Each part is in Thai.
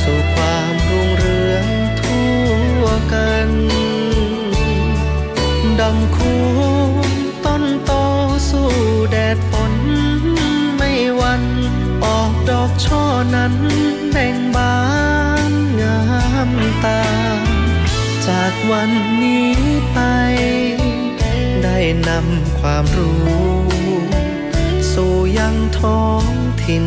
สู่ความรุ่งเรืองทั่วกันดำคูต้นโตสู้แดดฝนไม่วันออกดอกช่อนั้นแบ่งบานงามตา จากวันนี้ไป ได้นำความรู้ สู่ยังท้องถิ่น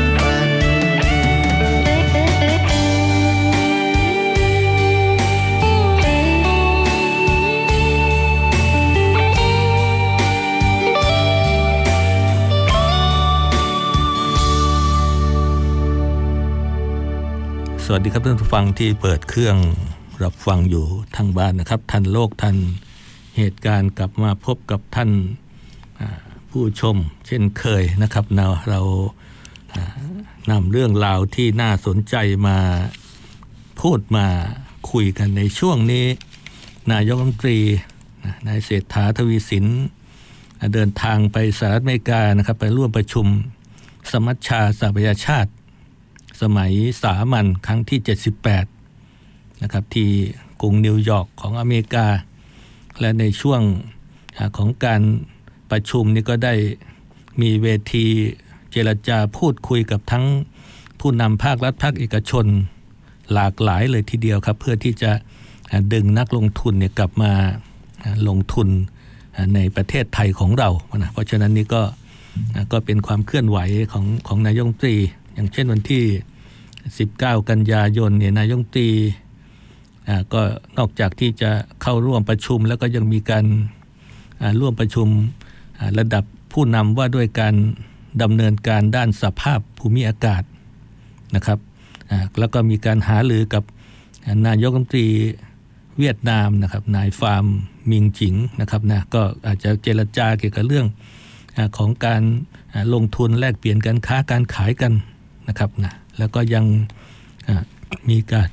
สวัสดีครับท่านผู้ฟังที่เปิดเครื่องรับฟังอยู่ทางบ้านนะครับทันโลกทันเหตุการณ์กลับมาพบกับท่านผู้ชม เช่นเคยนะครับเราเรานำเรื่องราวที่น่าสนใจมาพูดมาคุยกันในช่วงนี้ นายกรัฐมนตรีนายเศรษฐาทวีสินเดินทางไปสหรัฐอเมริกานะครับไปร่วมประชุมสมัชชาสหประชาชาติ สมัยสามัญครั้งที่ 78 นะครับที่กรุงนิวยอร์กของอเมริกา และในช่วงของการประชุมนี้ก็ได้มีเวทีเจรจาพูดคุยกับทั้งผู้นำภาครัฐภาคเอกชนหลากหลายเลยทีเดียวครับ เพื่อที่จะดึงนักลงทุนเนี่ยกลับมาลงทุนในประเทศไทยของเรานะเพราะฉะนั้นนี่ก็ก็เป็นความเคลื่อนไหวของของนายกรัฐมนตรี อย่างเช่นวันที่ 19 กันยายนเนี่ยนายกตีอ่าก็นอกจากที่จะเข้าร่วมประชุมแล้วก็ยังมีการร่วมประชุมระดับผู้นำว่าด้วยการดำเนินการด้านสภาพภูมิอากาศนะครับอ่าแล้วก็มีการหารือกับนายกรัฐมนตรีเวียดนามนะครับนายฟาร์มมิงจิงนะครับนะก็อาจจะเจรจาเกี่ยวกับเรื่องอของการลงทุนแลกเปลี่ยนการค้าการขายกัน นะครับนะแล้วก็ยังมีการ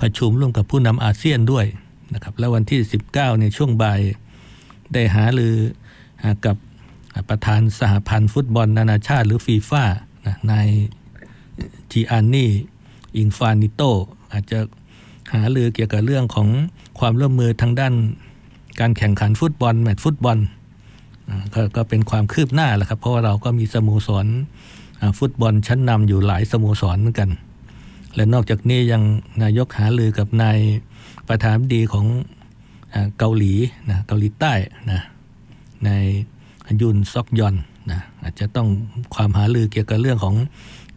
ประชุมร่วมกับผู้นำอาเซียนด้วยนะครับแล้ววันที่ 19ในช่วงบ่ายได้หาหรือกับประธานสหพันธ์ฟุตบอลนานาชาติหรือฟีฟ่านายจีอานี่อิงฟานิโตอาจจะหาลือเกี่ยวกับเรื่องของความร่วมมือทางด้านการแข่งขันฟุตบอล แมตช์ฟุตบอลกก็เป็นความคืบหน้าแหละครับ เพราะว่าเราก็มีสโมสร ฟุตบอลชั้นนำอยู่หลายสโมสรเหมือนกัน และนอกจากนี้ยังนายกหาลือกับนายประธานดีของเกาหลีนะเกาหลีใต้นะในยุนซอกยอนนะอาจจะต้องความหาลือเกี่ยวกับเรื่องของ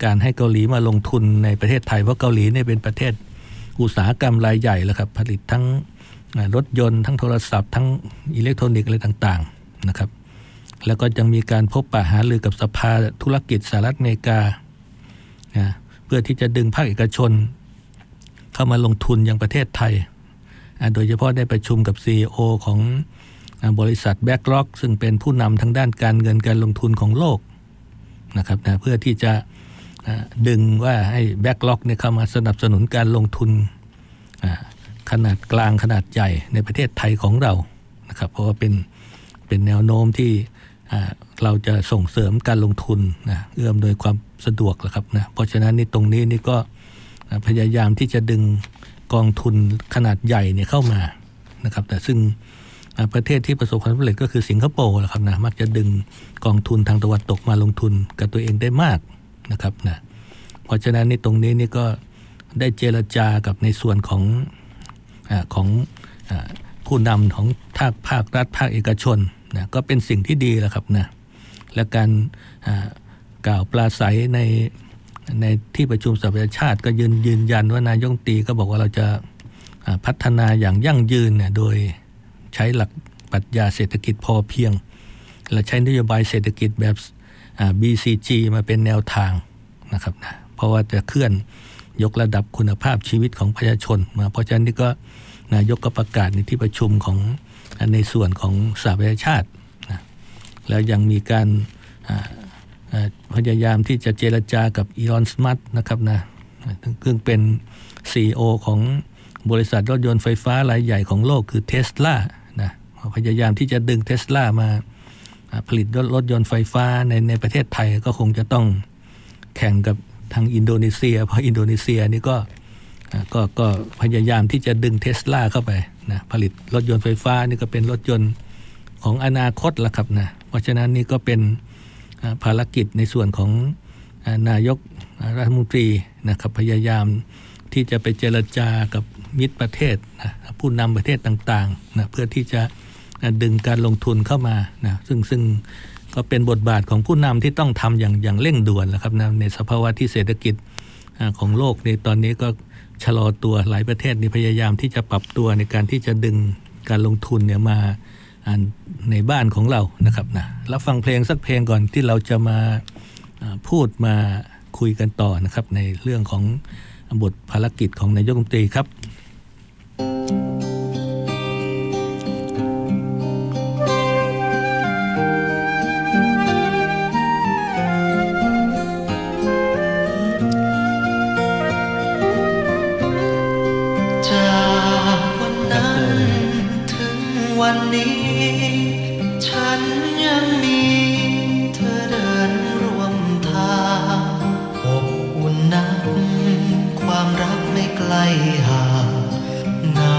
การให้เกาหลีมาลงทุนในประเทศไทย เพราะเกาหลีเนี่ยเป็นประเทศอุตสาหกรรมรายใหญ่แล้วครับผลิตทั้งรถยนต์ทั้งโทรศัพท์ ทั้งอิเล็กทรอนิกส์อะไรต่างๆนะครับ แล้วก็ยังมีการพบปะหารือกับสภาธุรกิจสหรัฐอเมริกานะเพื่อที่จะดึงภาคเอกชน เข้ามาลงทุนยังประเทศไทย โดยเฉพาะได้ประชุมกับ CEO ของบริษัท BlackRock ซึ่งเป็นผู้นำทางด้านการเงินการลงทุนของโลกนะครับนะเพื่อที่จะดึงว่าให้ BlackRock เนี่ยเข้ามาสนับสนุนการลงทุนขนาดกลางขนาดใหญ่ในประเทศไทยของเรานะครับเพราะว่าเป็นเป็นแนวโน้มที่ เราจะส่งเสริมการลงทุนนะเอื้ออำนวยความสะดวกแหละครับนะเพราะฉะนั้นนี่ตรงนี้นี่ก็พยายามที่จะดึงกองทุนขนาดใหญ่เนี่ยเข้ามานะครับ แต่ซึ่งประเทศที่ประสบความสำเร็จก็คือสิงคโปร์แหละครับนะมักจะดึงกองทุนทางตะวันตกมาลงทุนกับตัวเองได้มากนะครับนะเพราะฉะนั้นในตรงนี้นี่ก็ได้เจรจากับในส่วนของอของอผู้นำของภาคภาครัฐภาคเอกชน นะก็เป็นสิ่งที่ดีแล้วครับนะและการกล่าวปราศัยในในที่ประชุมสหประชาชาติก็ยืนยืนยันว่านายงตีก็บอกว่าเราจะพัฒนาอย่างยั่งยืนเนี่ยโดยใช้หลักปรัชญาเศรษฐกิจพอเพียง และใช้นโยบายเศรษฐกิจแบบ BCG มาเป็นแนวทางนะครับนะเพราะว่าจะเคลื่อนยกระดับคุณภาพชีวิตของประชาชนมาเพราะฉะนั้นนี่ก็นายกก็ประกาศในที่ประชุมของ ในส่วนของสหประชาชาตินะแล้วยังมีการพยายามที่จะเจรจากับอีลอนมัสก์นะครับนะซึ่งเป็น CEO ของบริษัทรถยนต์ไฟฟ้ารายใหญ่ของโลกคือเทสลานะพยายามที่จะดึงเทสลามาผลิตรถยนต์ไฟฟ้าในในประเทศไทยก็คงจะต้องแข่งกับทางอินโดนีเซีย เพราะอินโดนีเซียนี่ก็ก็ก็พยายามที่จะดึงเทสลาเข้าไป นะผลิตรถยนต์ไฟฟ้านี่ก็เป็นรถยนต์ของอนาคตละครับนะเพราะฉะนั้นนี่ก็เป็นภารกิจในส่วนของนายกรัฐมนตรีนะครับพยายามที่จะไปเจรจากับมิตรประเทศนะผู้นำประเทศต่างๆนะเพื่อที่จะดึงการลงทุนเข้ามานะซึ่งซึ่งก็เป็นบทบาทของผู้นำที่ต้องทำอย่างอย่างเร่งด่วนแล้วครับนะในสภาวะที่เศรษฐกิจของโลกในตอนนี้ก็ ชะลอตัวหลายประเทศนี่พยายามที่จะปรับตัวในการที่จะดึงการลงทุนเนี่ยมาในบ้านของเรานะครับนะแล้วฟังเพลงสักเพลงก่อนที่เราจะมาพูดมาคุยกันต่อนะครับ ในเรื่องของบทภารกิจของนายกรัฐมนตรีครับ นัก ความรักไม่ไกลห่างเงา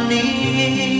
need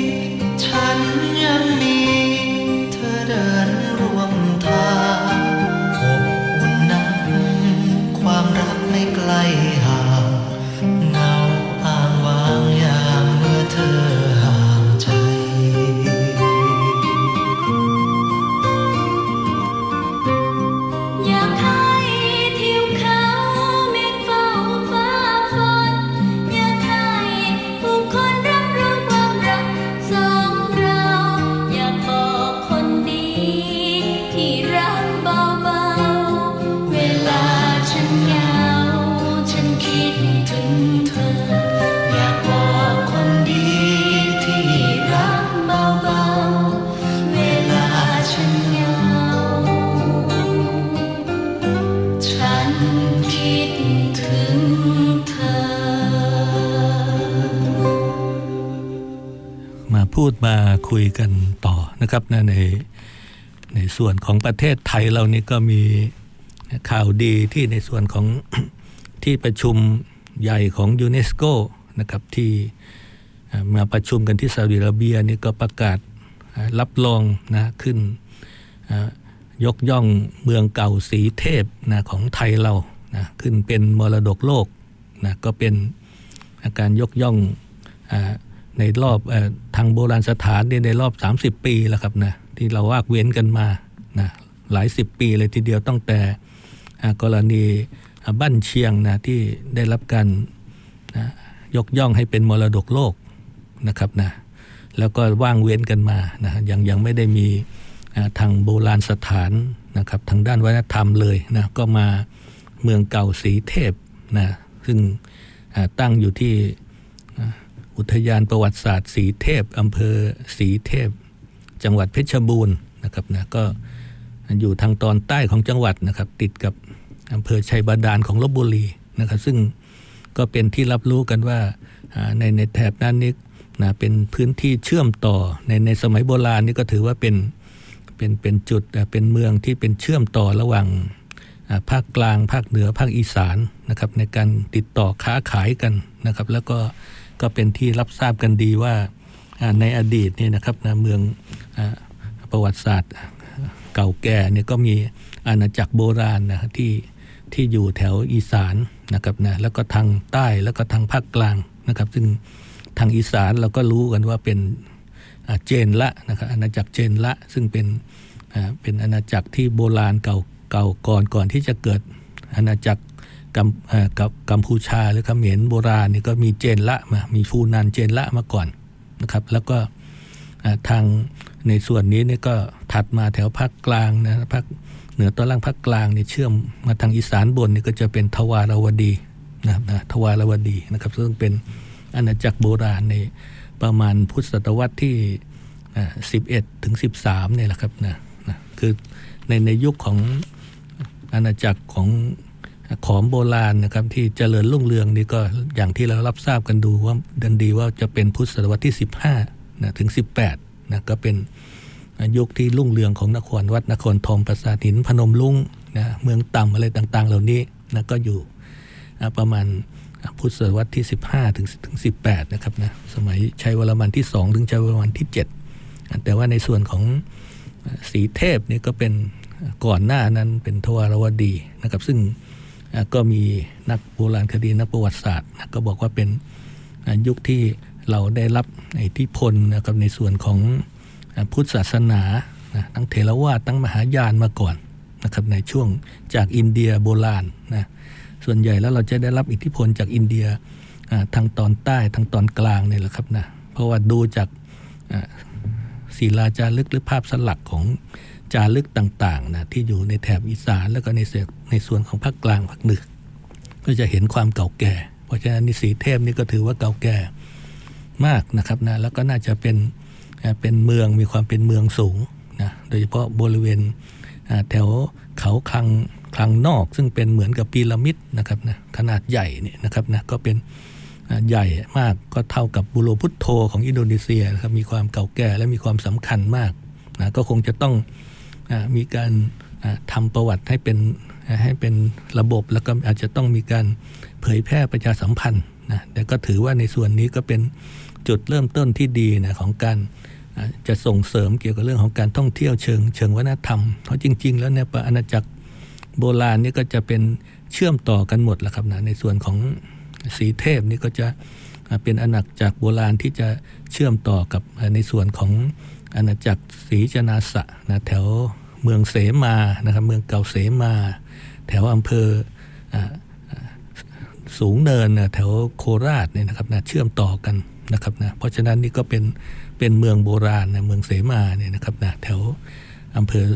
คุยกันต่อนะครับนะในในส่วนของประเทศไทยเรานี่ก็มีข่าวดีที่ในส่วนของที่ประชุมใหญ่ของยูเนสโกนะครับที่มาประชุมกันที่ซาอุดิอาระเบียนี่ก็ประกาศรับรองนะขึ้นยกย่องเมืองเก่าสีเทพนะของไทยเรานะขึ้นเป็นมรดกโลกนะก็เป็นการยกย่องอ ในรอบอทางโบราณสถานในรอบ 30 ปีแล้วครับนะที่เราวากเว้นกันมานะหลายสิบปีเลยทีเดียวตั้งแต่กรณีบ้านเชียงนะที่ได้รับการนะยกย่องให้เป็นมรดกโลกนะครับนะแล้วก็ว่างเว้นกันมานะยังยังไม่ได้มีทางโบราณสถานนะครับทางด้านวัฒนธรรมเลยนะก็มาเมืองเก่าสีเทพนะซึ่งตั้งอยู่ที่ อุทยานประวัติศาสตร์สีเทพอำเภอสีเทพ จังหวัดเพชรบูรณ์นะครับนะก็อยู่ทางตอนใต้ของจังหวัดนะครับ ติดกับอำเภอชัยบาดาลของลบบุรีนะครับ ซึ่งก็เป็นที่รับรู้กันว่าในในแถบนั้นนี้นะเป็นพื้นที่เชื่อมต่อในในสมัยโบราณนี่ก็ถือว่าเป็นเป็นเป็นจุดเป็นเมืองที่เป็นเชื่อมต่อระหว่างภาคกลางภาคเหนือภาคอีสานนะครับในการติดต่อค้าขายกันนะครับ แล้วก็ ก็เป็นที่รับทราบกันดีว่าในอดีตนี่นะครับนะเมืองประวัติศาสตร์เก่าแก่เนี่ยก็มีอาณาจักรโบราณนะที่ที่อยู่แถวอีสานนะครับนะแล้วก็ทางใต้แล้วก็ทางภาคกลางนะครับ ซึ่งทางอีสานเราก็รู้กันว่าเป็นเจนละนะครับอาณาจักรเจนละ ซึ่งเป็นเป็นอาณาจักรที่โบราณเก่าเก่าก่อนก่อนที่จะเกิดอาณาจักร กัมกับกัมพูชาหรือเขมรโบราณนี่ก็มีเจนละมา มีฟูนานเจนละมาก่อนนะครับ แล้วก็ทางในส่วนนี้นี่ก็ถัดมาแถวภาคกลางนะภาคเหนือตอนล่างภาคกลางนี่เชื่อมมาทางอีสานบนนี่ก็จะเป็นทวารวดีนะครับนะทวารวดีนะครับซึ่งเป็นอาณาจักรโบราณในประมาณพุทธศตวรรษที่ 11 ถึง 13เนี่ยแหละครับนะนะคือในในยุคของอาณาจักรของ ขอมโบราณนะครับที่เจริญรุ่งเรืองนี่ก็อย่างที่เรารับทราบกันดูว่าดันดีว่าจะเป็นพุทธศตวรรษที่ 15นะถึง 18นะก็เป็นยุคที่รุ่งเรืองของนครวัดนครทองปราสาทหินพนมลุงนะเมืองต่ำอะไรต่างๆ เหล่านี้นะก็อยู่ประมาณพุทธศตวรรษที่ 15 ถึงถึง18 นะครับนะสมัยชัยวรมันที่ 2 ถึงชัยวรมันที่ 7 แต่ว่าในส่วนของสีเทพนี่ก็เป็นก่อนหน้านั้นเป็นทวารวดีนะครับซึ่ง ก็มีนักโบราณคดีนักประวัติศาสตร์ ก็บอกว่าเป็นยุคที่เราได้รับอิทธิพลนะครับในส่วนของพุทธศาสนาทั้งเทรวาสทั้งมหายานมาก่อนนะครับในช่วงจากอินเดียโบราณนะส่วนใหญ่แล้วเราจะได้รับอิทธิพลจากอินเดียทางตอนใต้ทางตอนกลางเนี่ยแหละครับนะเพราะว่าดูจากศิลาจารึกหรือภาพสลักของ จารึกต่างๆนะที่อยู่ในแถบอีสานแล้วก็ในเสในส่วนของภาคกลางภาคเหนือก็จะเห็นความเก่าแก่ เพราะฉะนั้นนิสีเทพนี่ก็ถือว่าเก่าแก่มากนะครับนะแล้วก็น่าจะเป็นเป็นเมืองมีความเป็นเมืองสูงนะโดยเฉพาะบริเวณแถวเขาคลังคลังนอก ซึ่งเป็นเหมือนกับพีระมิดนะครับนะขนาดใหญ่เนี่ยนะครับนะก็เป็นใหญ่มากก็เท่ากับบูโรพุทโธของอินโดนีเซียนะครับมีความเก่าแก่และมีความสำคัญมากนะก็คงจะต้อง มีการทำประวัติให้เป็นให้เป็นระบบแล้วก็อาจจะต้องมีการเผยแพร่ประชาสัมพันธ์นะแต่ก็ถือว่าในส่วนนี้ก็เป็นจุดเริ่มต้นที่ดีนะของการจะส่งเสริมเกี่ยวกับเรื่องของการท่องเที่ยวเชิงเชิงวัฒนธรรม เพราะจริง ๆ แล้วเนี่ยอาณาจักรโบราณนี่ก็จะเป็นเชื่อมต่อกันหมดแหละครับนะในส่วนของสีเทพนี่ก็จะเป็นอาณาจักรโบราณที่จะเชื่อมต่อกับในส่วนของ อาณาจักรศรีจนาสะนะแถวเมืองเสมานะครับเมืองเก่าเสมา แถวอำเภอสูงเนินนะแถวโคราชเนี่ยนะครับนะเชื่อมต่อกันนะครับนะเพราะฉะนั้นนี่ก็เป็นเป็นเมืองโบราณนะเมืองเสมาเนี่ยนะครับนะแถวอำเภอ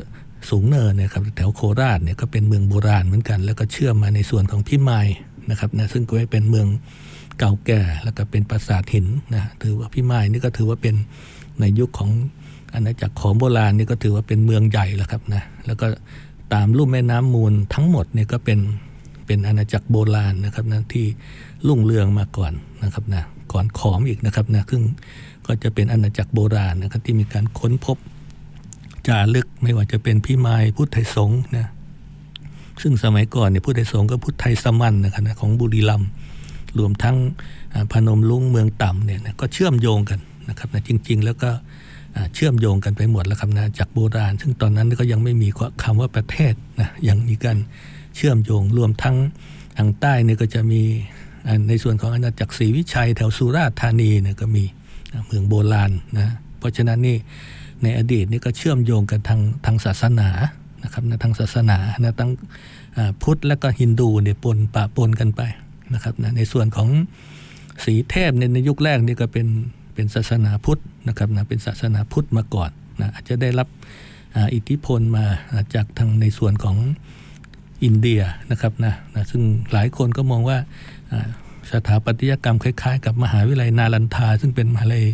สูงเนินเนี่ยครับแถวโคราชเนี่ยก็เป็นเมืองโบราณเหมือนกัน แล้วก็เชื่อมมาในส่วนของพิมายนะครับนะซึ่งก็เป็นเมืองเก่าแก่แล้วก็เป็นปราสาทหินนะถือว่าพิมายนี่ก็ถือว่าเป็นในยุคของ อาณาจักรของโบราณนี่ก็ถือว่าเป็นเมืองใหญ่แล้วครับนะแล้วก็ตามลุ่มแม่น้ำมูลทั้งหมดเนี่ยก็เป็นเป็นอาณาจักรโบราณนะครับนะที่ลุ่งเรืองมาก่อนนะครับนะก่อนขอมอีกนะครับนะซึ่งก็จะเป็นอาณาจักรโบราณนะครับที่มีการค้นพบจารึกไม่ว่าจะเป็นพิมายพุทธไทยสงฆ์นะซึ่งสมัยก่อนเนี่ยพุทธไทยสงฆ์ก็พุทธไทยสมันนะครับนะของบุรีรัมย์รวมทั้งพนมลุงเมืองต่ำเนี่ยนะก็เชื่อมโยงกันนะครับนะจริง ๆ แล้วก็ เชื่อมโยงกันไปหมดแล้วครับนะจากโบราณ ซึ่งตอนนั้นก็ยังไม่มีคำว่าประเทศนะยังมีการเชื่อมโยงรวมทั้งทางใต้เนี่ยก็จะมีในส่วนของอาณาจักรศรีวิชัยแถวสุราษฎร์ธานีเนี่ยก็มีเมืองโบราณนะเพราะฉะนั้นนี่ในอดีตนี่ก็เชื่อมโยงกันทางทางศาสนานะครับนะทางศาสนานะตั้งพุทธและก็ฮินดูเนี่ยปนปะปนกันไปนะครับนะในส่วนของสีเทพในในยุคแรกนี่ก็เป็นเป็นศาสนาพุทธ นะครับนะเป็นศาสนาพุทธมาก่อนนะอาจจะได้รับอิทธิพลมาจากทางในส่วนของอินเดียนะครับนะนะซึ่งหลายคนก็มองว่าสถาปัตยกรรมคล้ายๆ กับมหาวิทยาลัยนาลันทา ซึ่งเป็นมหาวิทยาลัย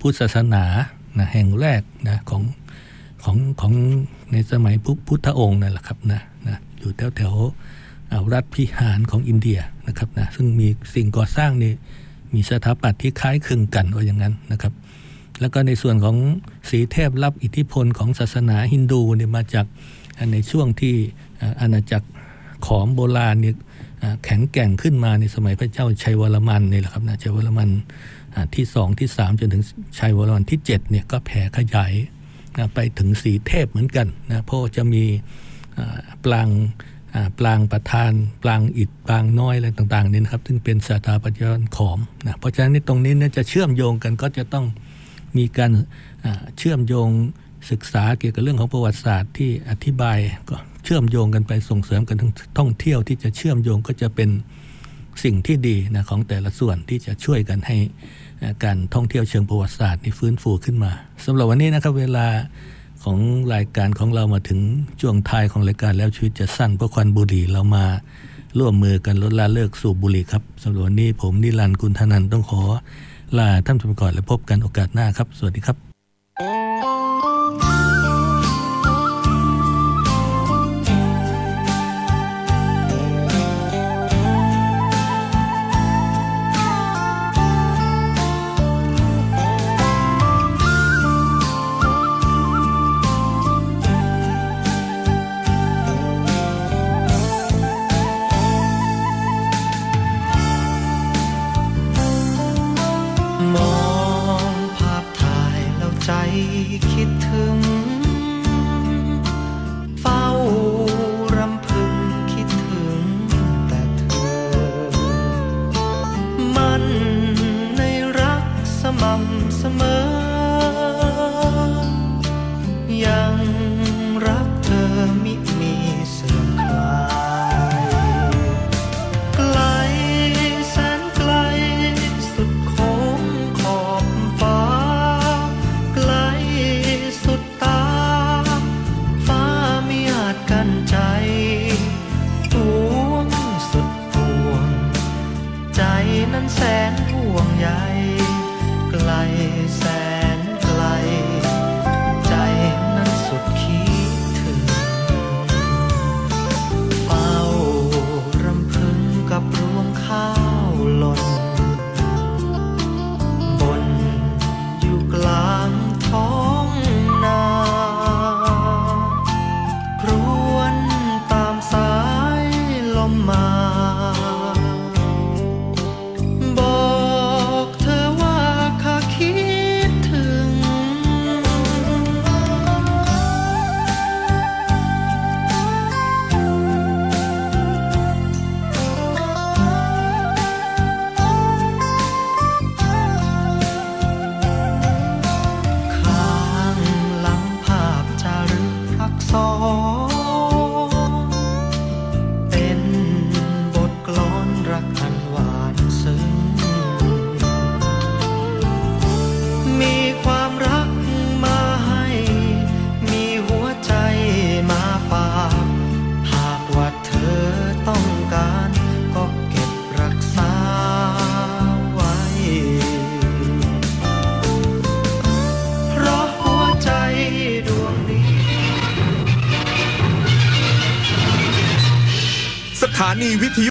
พุทธศาสนานะแห่งแรกนะของของของในสมัยพุทธองค์นั่นแหละครับนะนะอยู่แถวแถวรัฐพิหารของอินเดียนะครับนะซึ่งมีสิ่งก่อสร้างนี่มีสถาปัตย์ที่คล้ายคลึงกันว่าอย่างนั้นนะครับ แล้วก็ในส่วนของสีเทพรับอิทธิพลของศาสนาฮินดูเนี่ยมาจากในช่วงที่อาณาจักรขอมโบราณเนี่ยแข็งแกร่งขึ้นมาในสมัยพระเจ้าชัยวรมันนี่แหละครับนะชัยวรมันที่สองที่สามจนถึงชัยวรมันที่เจ็ดเนี่ยก็แผ่ขยายไปถึงสีเทพเหมือนกันนะเพราะจะมีปลางปลางประธานปลางอิฐปลางน้อยอะไรต่างๆนี่นะครับ ซึ่งเป็นสถาปัตยกรขอมนะเพราะฉะนั้นตรงนี้เนี่ยจะเชื่อมโยงกันก็จะต้อง มีการเชื่อมโยงศึกษาเกี่ยวกับเรื่องของประวัติศาสตร์ที่อธิบายก็เชื่อมโยงกันไปส่งเสริมกันท่องเที่ยวที่จะเชื่อมโยงก็จะเป็นสิ่งที่ดีนะของแต่ละส่วนที่จะช่วยกันให้การท่องเที่ยวเชิงประวัติศาสตร์นี่ฟื้นฟูขึ้นมาสำหรับวันนี้นะครับเวลาของรายการของเรามาถึงช่วงท้ายของรายการแล้วชีวิตจะสั้นเพราะควันบุหรี่เรามาร่วมมือกันลดละเลิกสูบบุหรี่ครับสำหรับวันนี้ผมนิรันดร์กุลธนันต้องขอ ลาท่านผู้ชมก่อนและพบกันโอกาสหน้าครับ สวัสดีครับ